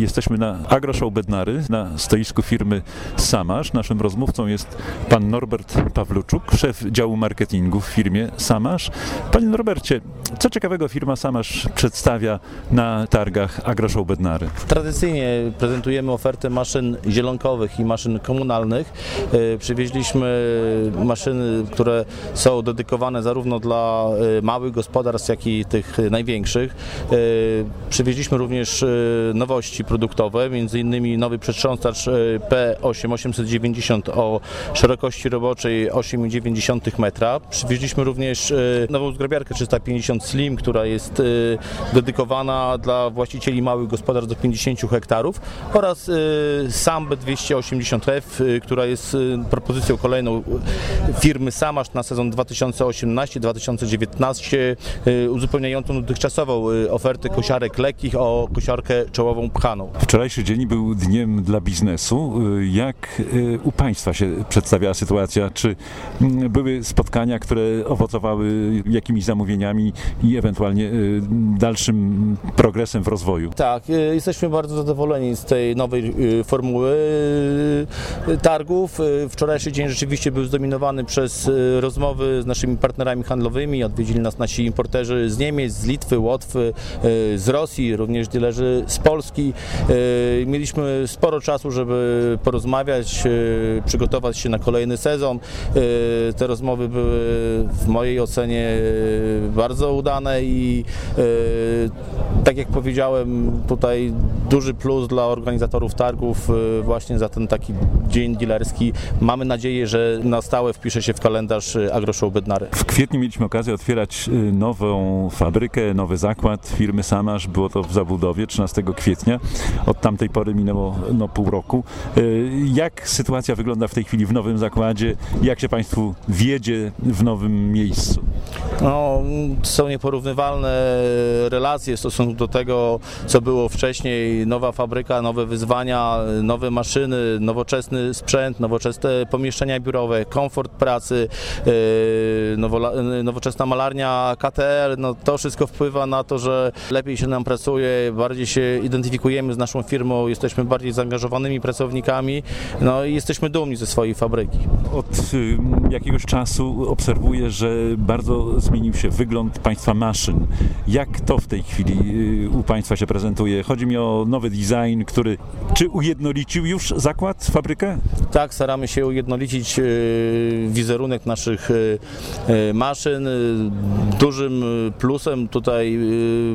Jesteśmy na Agroshow Bednary, na stoisku firmy Samasz. Naszym rozmówcą jest pan Norbert Pawluczuk, szef działu marketingu w firmie Samasz. Panie Norbercie, co ciekawego firma Samasz przedstawia na targach Agroshow Bednary? Tradycyjnie prezentujemy ofertę maszyn zielonkowych i maszyn komunalnych. E, Przywieźliśmy maszyny, które są dedykowane zarówno dla e, małych gospodarstw, jak i tych największych. E, Przywieźliśmy również nowości produktowe, między innymi nowy przetrząsacz e, P8 890 o szerokości roboczej 8,9 metra. Przywieźliśmy również e, nową zgrabiarkę 350 Slim, która jest e, dedykowana dla właścicieli małych gospodarstw do 50 hektarów oraz e, Sambę 280F, e, która jest propozycją kolejną firmy Samasz na sezon 2018-2019, e, uzupełniającą dotychczasową ofertę kosiarek lekkich o kosiarkę czołową Wczorajszy dzień był dniem dla biznesu. Jak y, u Państwa się przedstawiała sytuacja? Czy mm, były spotkania, które owocowały jakimiś zamówieniami i ewentualnie y, dalszym progresem w rozwoju? Tak, jesteśmy bardzo zadowoleni z tej nowej formuły targów. Wczorajszy dzień rzeczywiście był zdominowany przez rozmowy z naszymi partnerami handlowymi. Odwiedzili nas nasi importerzy z Niemiec, z Litwy, Łotwy, z Rosji, również dealerzy z Polski. E, Mieliśmy sporo czasu, żeby porozmawiać, e, przygotować się na kolejny sezon. E, Te rozmowy były w mojej ocenie bardzo udane i tak jak powiedziałem, tutaj duży plus dla organizatorów targów właśnie za ten taki dzień dealerski. Mamy nadzieję, że na stałe wpisze się w kalendarz Agroshow Bednary. W kwietniu mieliśmy okazję otwierać nową fabrykę, nowy zakład firmy Samasz. Było to w zabudowie 13 kwietnia. Od tamtej pory minęło no, pół roku. Y, Jak sytuacja wygląda w tej chwili w nowym zakładzie? Jak się Państwu wiedzie w nowym miejscu? No, są nieporównywalne relacje w stosunku do tego, co było wcześniej. Nowa fabryka, nowe wyzwania, nowe maszyny, nowoczesny sprzęt, nowoczesne pomieszczenia biurowe, komfort pracy, nowola- nowoczesna malarnia KTL. No, to wszystko wpływa na to, że lepiej się nam pracuje, bardziej się identyfikujemy z naszą firmą, jesteśmy bardziej zaangażowanymi pracownikami no, i jesteśmy dumni ze swojej fabryki. Od y, jakiegoś czasu obserwuję, że bardzo zmienił się wygląd Państwa maszyn. Jak to w tej chwili y, u Państwa się prezentuje? Chodzi mi o nowy design, który czy ujednolicił już zakład, fabrykę? Tak, staramy się ujednolicić e, wizerunek naszych maszyn. Dużym plusem tutaj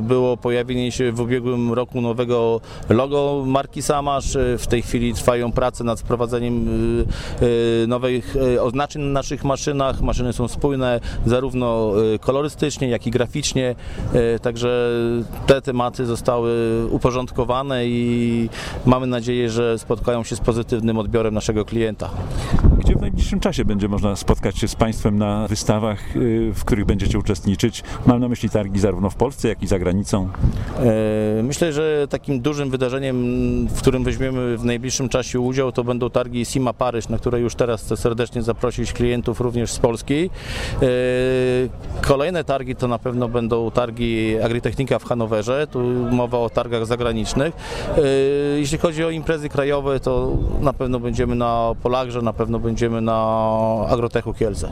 było pojawienie się w ubiegłym roku nowego logo marki Samasz. E, W tej chwili trwają prace nad wprowadzeniem e, e, nowych oznaczeń na naszych maszynach. Maszyny są spójne zarówno kolorystycznie, jak i graficznie. Także te tematy zostały uporządkowane i mamy nadzieję, że spotkają się z pozytywnym odbiorem naszego klienta. Gdzie w najbliższym czasie będzie można spotkać się z Państwem na wystawach, y, w których będziecie uczestniczyć? Mam na myśli targi zarówno w Polsce, jak i za granicą. E, Myślę, że takim dużym wydarzeniem, w którym weźmiemy w najbliższym czasie udział, to będą targi SIMA Paryż, na które już teraz chcę serdecznie zaprosić klientów również z Polski. E, Kolejne targi to na pewno będą targi Agritechnika w Hanowerze, tu mowa o targach zagranicznych. E, Jeśli chodzi o imprezy krajowe, to na pewno będziemy na Polagrze, na pewno będziemy na Agrotechu Kielce.